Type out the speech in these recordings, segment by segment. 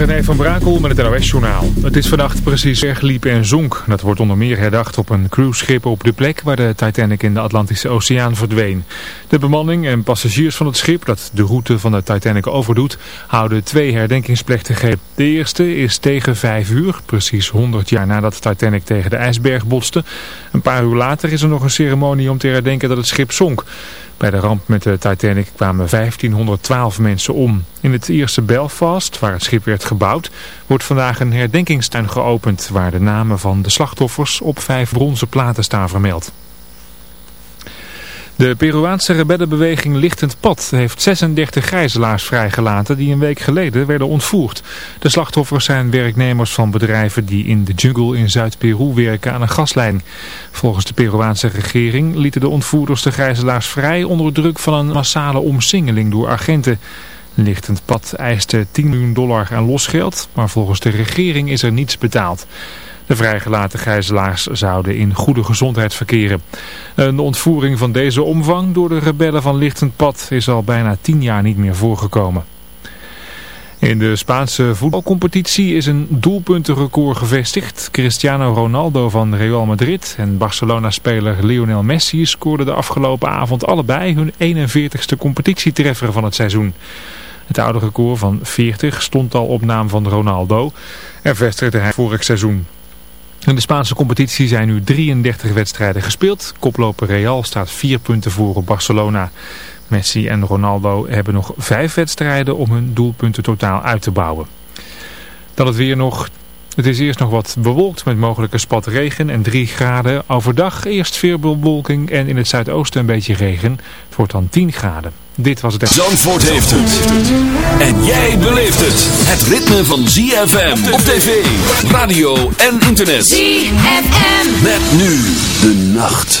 René van Brakel met het NOS-journaal. Het is vannacht precies ergliep en zonk. Dat wordt onder meer herdacht op een cruiseschip op de plek waar de Titanic in de Atlantische Oceaan verdween. De bemanning en passagiers van het schip dat de route van de Titanic overdoet, houden twee herdenkingsplechtigheden. De eerste is tegen vijf uur, precies 100 jaar nadat de Titanic tegen de ijsberg botste. Een paar uur later is er nog een ceremonie om te herdenken dat het schip zonk. Bij de ramp met de Titanic kwamen 1512 mensen om. In het eerste Belfast, waar het schip werd gebouwd, wordt vandaag een herdenkingstuin geopend... waar de namen van de slachtoffers op vijf bronzen platen staan vermeld. De Peruaanse rebellenbeweging Lichtend Pad heeft 36 gijzelaars vrijgelaten die een week geleden werden ontvoerd. De slachtoffers zijn werknemers van bedrijven die in de jungle in Zuid-Peru werken aan een gaslijn. Volgens de Peruaanse regering lieten de ontvoerders de gijzelaars vrij onder druk van een massale omsingeling door agenten. Lichtend Pad eiste 10 miljoen dollar aan losgeld, maar volgens de regering is er niets betaald. De vrijgelaten gijzelaars zouden in goede gezondheid verkeren. Een ontvoering van deze omvang door de rebellen van Lichtend Pad is al bijna tien jaar niet meer voorgekomen. In de Spaanse voetbalcompetitie is een doelpuntenrecord gevestigd. Cristiano Ronaldo van Real Madrid en Barcelona-speler Lionel Messi scoorden de afgelopen avond allebei hun 41ste competitietreffer van het seizoen. Het oude record van 40 stond al op naam van Ronaldo en vestigde hij vorig seizoen. In de Spaanse competitie zijn nu 33 wedstrijden gespeeld. Koploper Real staat 4 punten voor op Barcelona. Messi en Ronaldo hebben nog 5 wedstrijden om hun doelpunten totaal uit te bouwen. Dan het weer nog. Het is eerst nog wat bewolkt met mogelijke spat regen en 3 graden. Overdag eerst veel bewolking en in het zuidoosten een beetje regen. Het wordt dan 10 graden. Dit was het... Zandvoort heeft het. En jij beleeft het. Het ritme van ZFM op tv, radio en internet. ZFM. Met nu de nacht.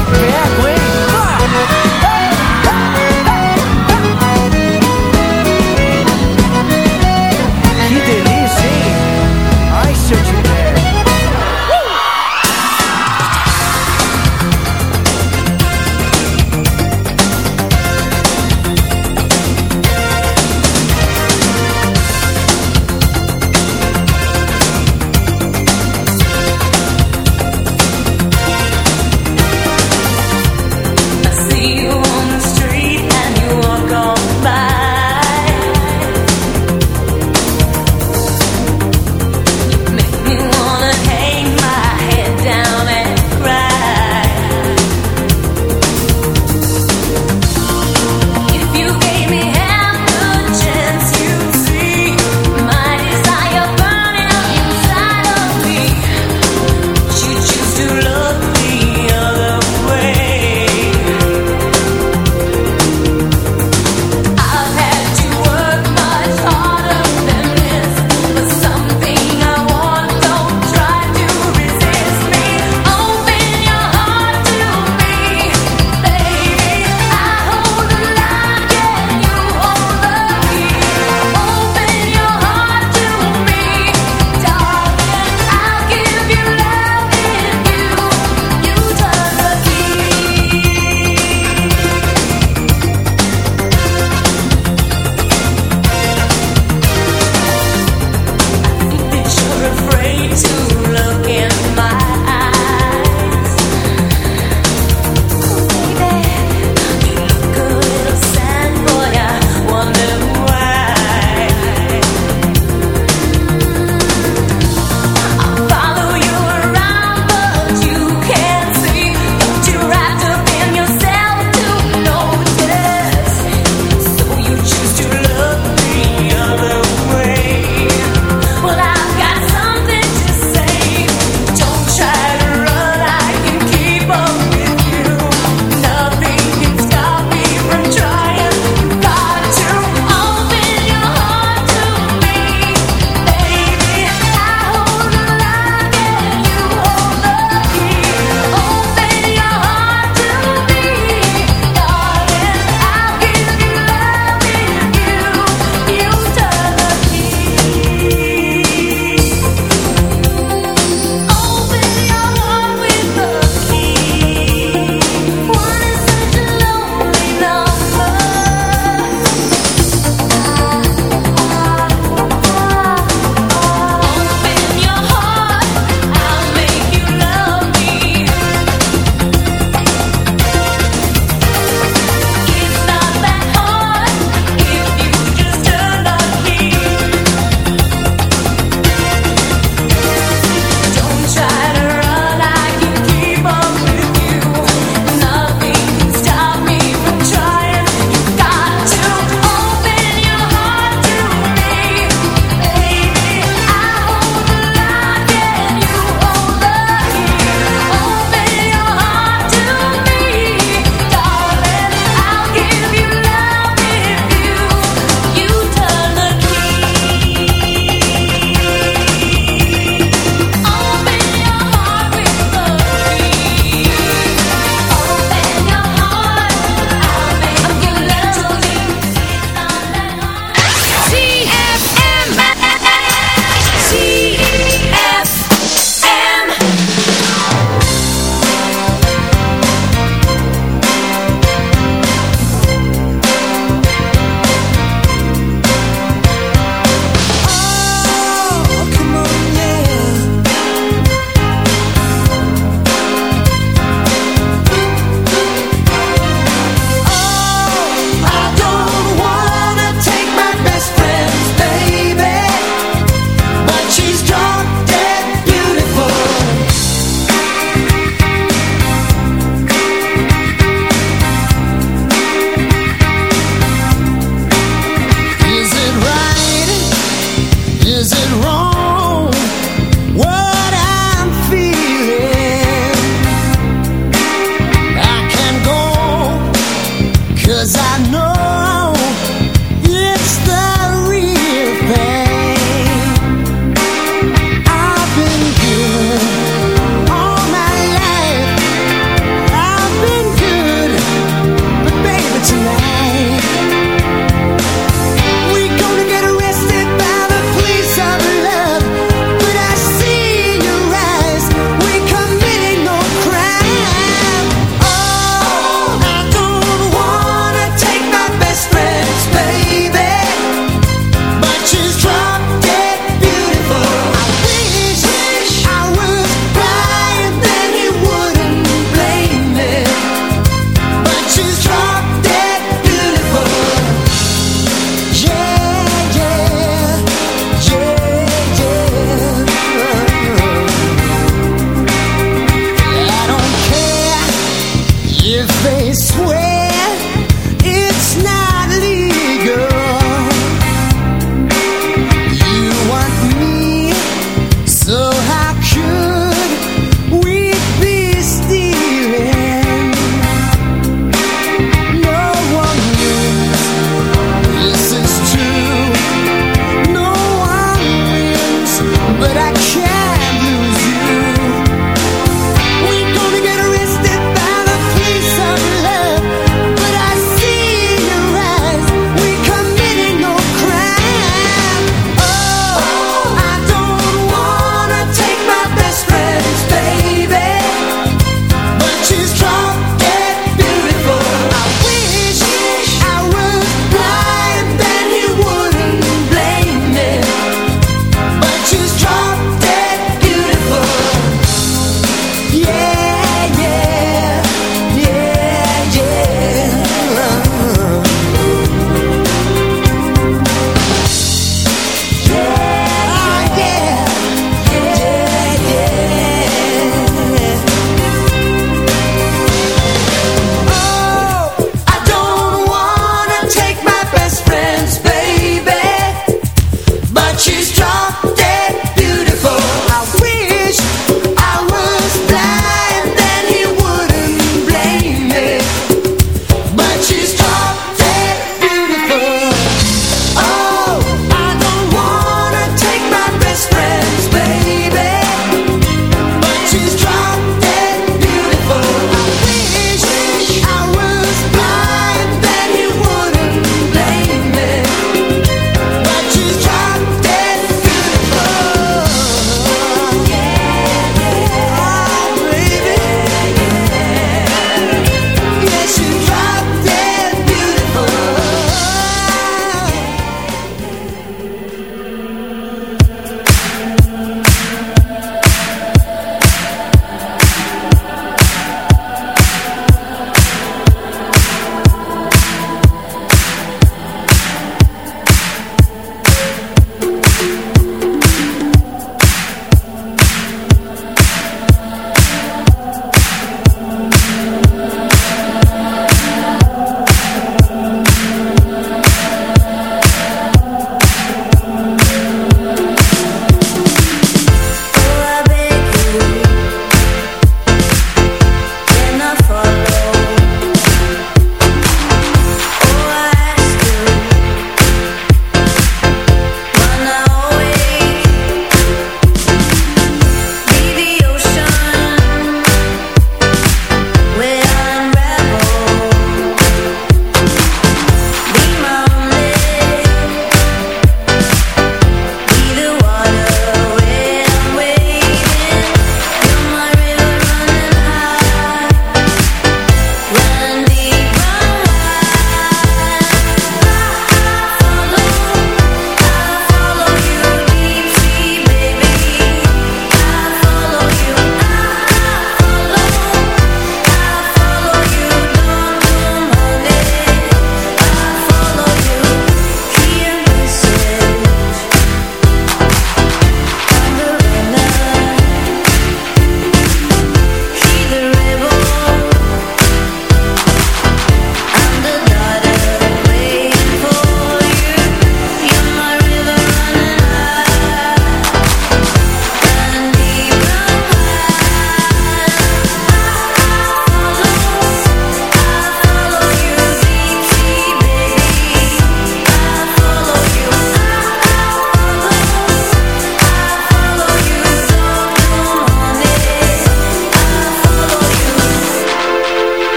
is it wrong?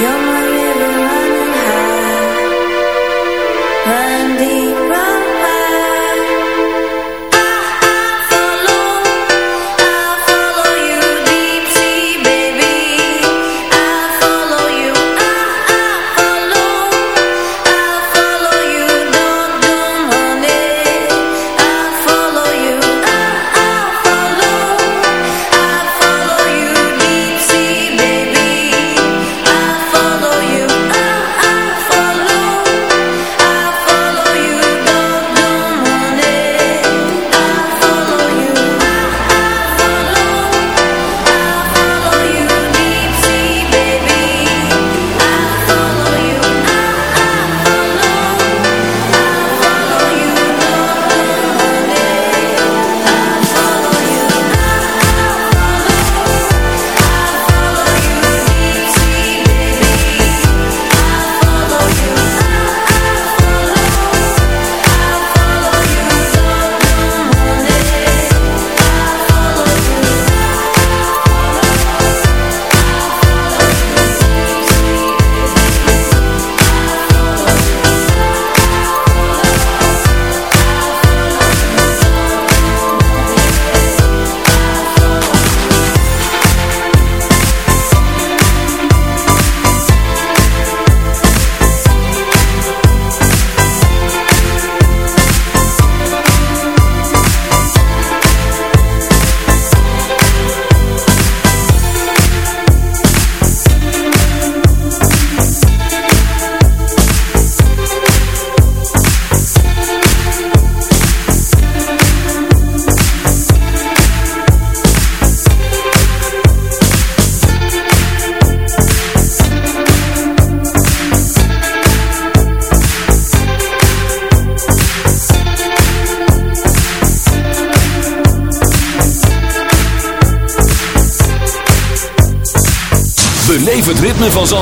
You're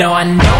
No, I know.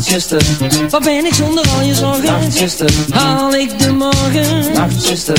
zuster, Wat ben ik zonder al je zorgen? nacht zuster, Haal ik de morgen? nacht zuster,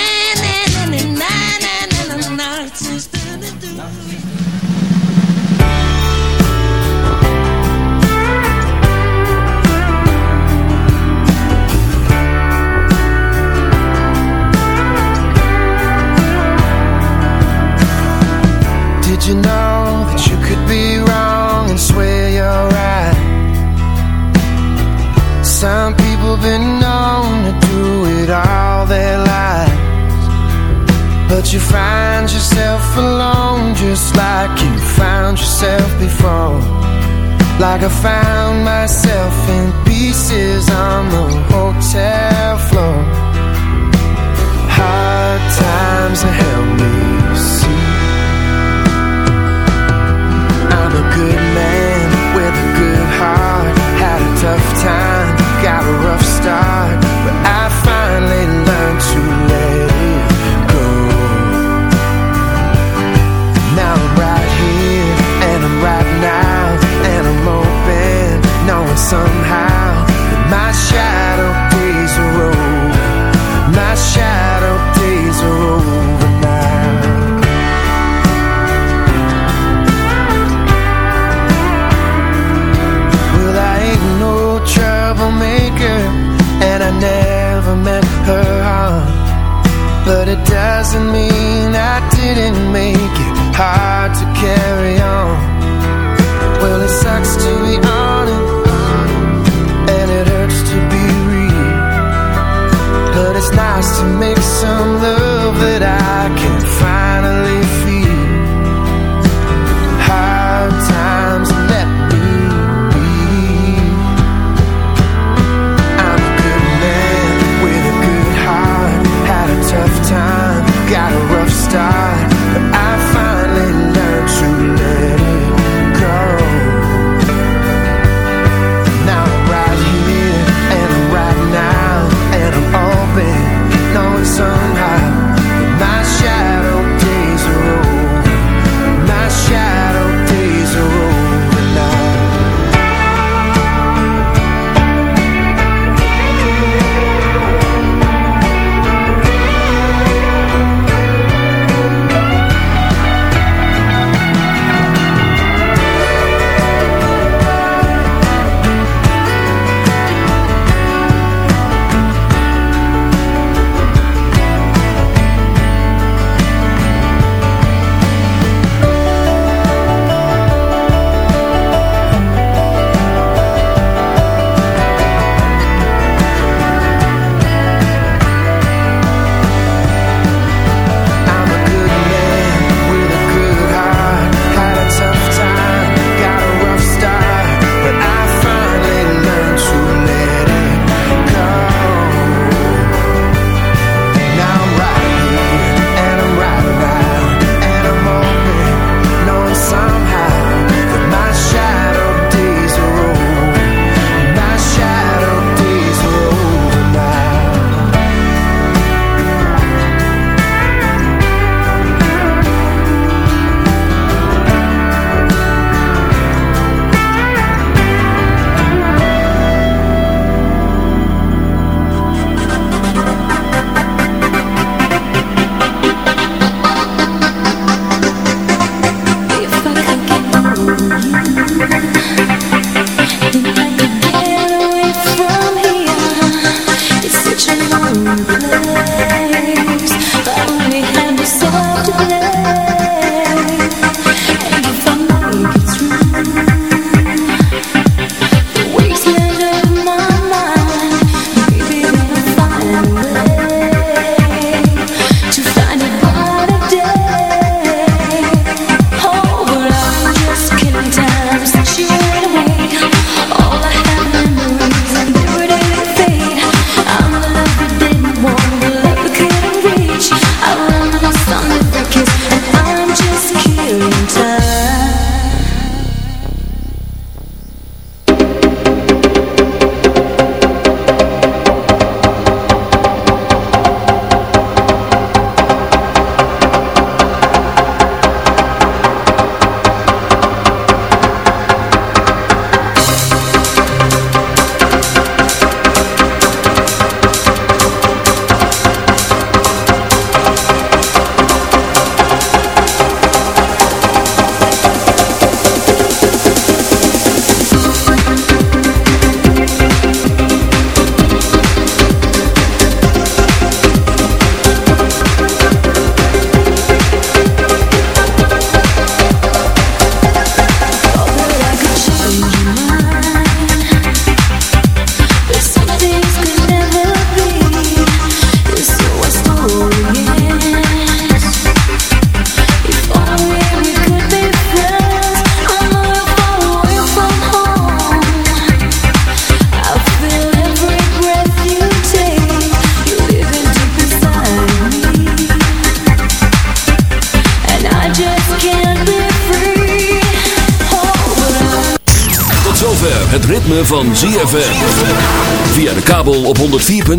But you find yourself alone Just like you found yourself before. Like I found myself in pieces on the hotel floor. Hard times help me see. I'm a good man. waiting